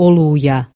oluja.